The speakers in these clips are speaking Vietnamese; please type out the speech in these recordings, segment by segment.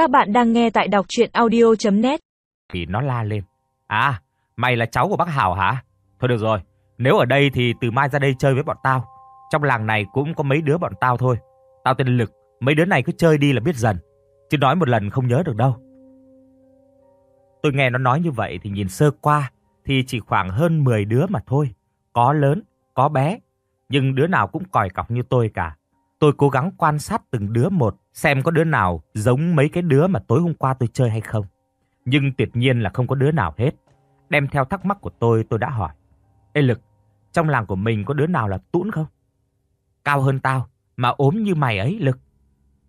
Các bạn đang nghe tại đọc chuyện audio.net Thì nó la lên. À, mày là cháu của bác Hảo hả? Thôi được rồi, nếu ở đây thì từ mai ra đây chơi với bọn tao. Trong làng này cũng có mấy đứa bọn tao thôi. Tao tên Lực, mấy đứa này cứ chơi đi là biết dần. Chứ nói một lần không nhớ được đâu. Tôi nghe nó nói như vậy thì nhìn sơ qua thì chỉ khoảng hơn 10 đứa mà thôi. Có lớn, có bé, nhưng đứa nào cũng còi cọc như tôi cả. Tôi cố gắng quan sát từng đứa một xem có đứa nào giống mấy cái đứa mà tối hôm qua tôi chơi hay không. Nhưng tuyệt nhiên là không có đứa nào hết. Đem theo thắc mắc của tôi tôi đã hỏi. Ê Lực, trong làng của mình có đứa nào là tũn không? Cao hơn tao, mà ốm như mày ấy Lực.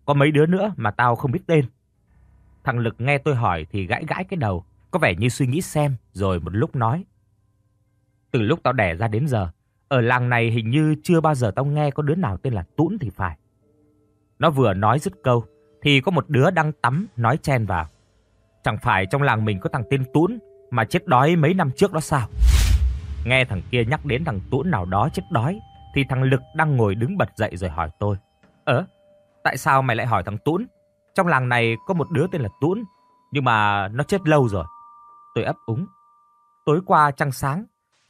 Có mấy đứa nữa mà tao không biết tên. Thằng Lực nghe tôi hỏi thì gãi gãi cái đầu, có vẻ như suy nghĩ xem rồi một lúc nói. Từ lúc tao đẻ ra đến giờ, ở làng này hình như chưa bao giờ tao nghe có đứa nào tên là Tũn thì phải. Nó vừa nói dứt câu thì có một đứa đang tắm nói chen vào. Chẳng phải trong làng mình có thằng tên Tũn mà chết đói mấy năm trước đó sao? Nghe thằng kia nhắc đến thằng Tũn nào đó chết đói thì thằng Lực đang ngồi đứng bật dậy rồi hỏi tôi. "Ơ, tại sao mày lại hỏi thằng Tũn? Trong làng này có một đứa tên là Tũn, nhưng mà nó chết lâu rồi." Tôi ấp úng. "Tối qua trăng sáng,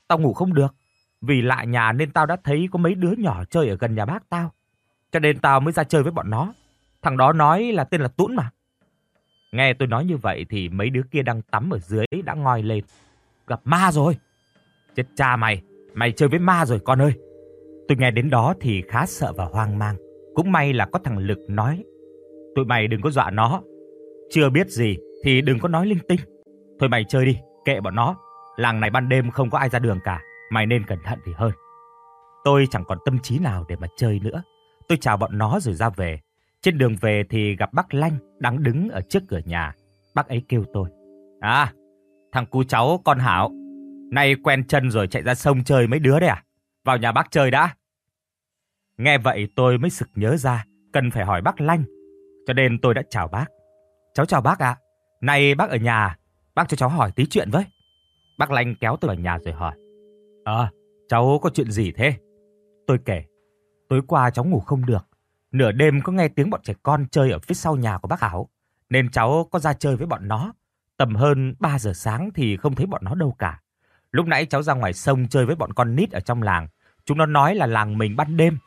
tao ngủ không được, vì lạ nhà nên tao đã thấy có mấy đứa nhỏ chơi ở gần nhà bác tao. Cho nên tao mới ra chơi với bọn nó. Thằng đó nói là tên là Tũn mà. Nghe tôi nói như vậy thì mấy đứa kia đang tắm ở dưới đã ngoi lên. Gặp ma rồi. Chết cha mày, mày chơi với ma rồi con ơi. Tôi nghe đến đó thì khá sợ và hoang mang. Cũng may là có thằng Lực nói. Tụi mày đừng có dọa nó. Chưa biết gì thì đừng có nói linh tinh. Thôi mày chơi đi, kệ bọn nó. Làng này ban đêm không có ai ra đường cả. Mày nên cẩn thận thì hơn. Tôi chẳng còn tâm trí nào để mà chơi nữa. Tôi chào bọn nó rồi ra về. Trên đường về thì gặp bác Lanh đang đứng ở trước cửa nhà. Bác ấy kêu tôi. À, thằng cu cháu con Hảo. Nay quen chân rồi chạy ra sông chơi mấy đứa đấy à? Vào nhà bác chơi đã. Nghe vậy tôi mới sực nhớ ra, cần phải hỏi bác Lanh. Cho nên tôi đã chào bác. Cháu chào bác ạ. À. Này bác ở nhà, bác cho cháu hỏi tí chuyện với. Bác Lanh kéo tôi vào nhà rồi hỏi. À, cháu có chuyện gì thế? Tôi kể, tối qua cháu ngủ không được. Nửa đêm có nghe tiếng bọn trẻ con chơi ở phía sau nhà của bác Hảo, nên cháu có ra chơi với bọn nó. Tầm hơn 3 giờ sáng thì không thấy bọn nó đâu cả. Lúc nãy cháu ra ngoài sông chơi với bọn con nít ở trong làng. Chúng nó nói là làng mình ban đêm,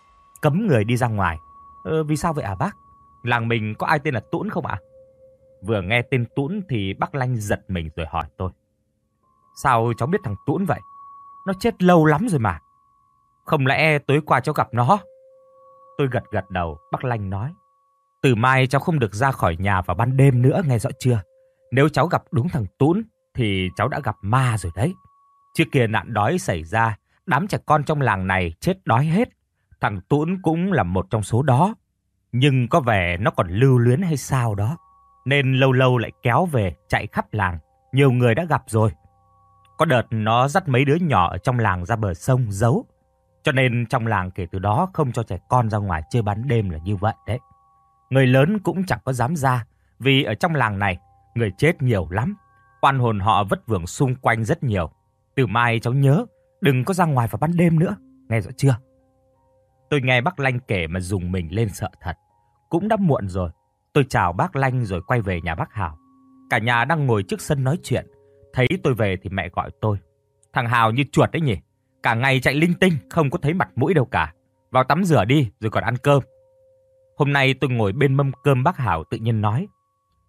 cấm người đi ra ngoài. Ờ, vì sao vậy à bác? Làng mình có ai tên là Tũn không ạ? Vừa nghe tên Tũn thì bác Lanh giật mình rồi hỏi tôi. Sao cháu biết thằng Tũn vậy? Nó chết lâu lắm rồi mà. Không lẽ tối qua cháu gặp nó? Tôi gật gật đầu, bác Lanh nói. Từ mai cháu không được ra khỏi nhà vào ban đêm nữa nghe rõ chưa? Nếu cháu gặp đúng thằng Tún thì cháu đã gặp ma rồi đấy. Trước kia nạn đói xảy ra, đám trẻ con trong làng này chết đói hết. Thằng Tún cũng là một trong số đó. Nhưng có vẻ nó còn lưu luyến hay sao đó. Nên lâu lâu lại kéo về chạy khắp làng. Nhiều người đã gặp rồi. Có đợt nó dắt mấy đứa nhỏ ở trong làng ra bờ sông giấu. Cho nên trong làng kể từ đó không cho trẻ con ra ngoài chơi bán đêm là như vậy đấy. Người lớn cũng chẳng có dám ra, vì ở trong làng này, người chết nhiều lắm. quan hồn họ vất vưởng xung quanh rất nhiều. Từ mai cháu nhớ, đừng có ra ngoài vào ban đêm nữa, nghe rõ chưa? Tôi nghe bác Lanh kể mà dùng mình lên sợ thật. Cũng đã muộn rồi, tôi chào bác Lanh rồi quay về nhà bác Hảo. Cả nhà đang ngồi trước sân nói chuyện, Thấy tôi về thì mẹ gọi tôi. Thằng Hào như chuột đấy nhỉ, cả ngày chạy linh tinh không có thấy mặt mũi đâu cả. Vào tắm rửa đi rồi còn ăn cơm. Hôm nay tôi ngồi bên mâm cơm bác Hảo tự nhiên nói.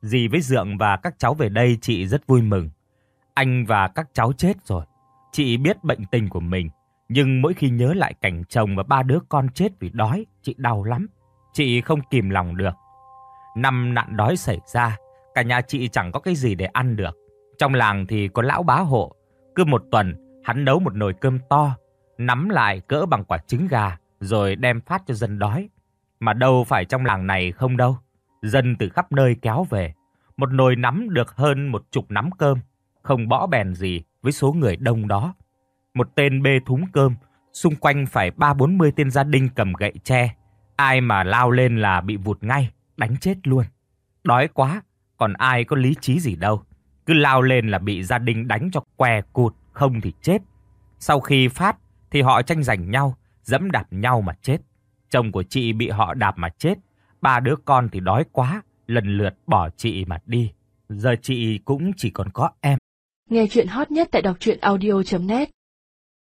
Dì với Dượng và các cháu về đây chị rất vui mừng. Anh và các cháu chết rồi. Chị biết bệnh tình của mình. Nhưng mỗi khi nhớ lại cảnh chồng và ba đứa con chết vì đói, chị đau lắm. Chị không kìm lòng được. Năm nạn đói xảy ra, cả nhà chị chẳng có cái gì để ăn được. Trong làng thì có lão bá hộ, cứ một tuần hắn nấu một nồi cơm to, nắm lại cỡ bằng quả trứng gà rồi đem phát cho dân đói. Mà đâu phải trong làng này không đâu, dân từ khắp nơi kéo về, một nồi nắm được hơn một chục nắm cơm, không bỏ bèn gì với số người đông đó. Một tên bê thúng cơm, xung quanh phải ba bốn mươi tên gia đình cầm gậy tre, ai mà lao lên là bị vụt ngay, đánh chết luôn. Đói quá, còn ai có lý trí gì đâu cứ lao lên là bị gia đình đánh cho què cụt, không thì chết. Sau khi phát thì họ tranh giành nhau, dẫm đạp nhau mà chết. Chồng của chị bị họ đạp mà chết, ba đứa con thì đói quá, lần lượt bỏ chị mà đi. Giờ chị cũng chỉ còn có em. Nghe chuyện hot nhất tại đọc truyện audio net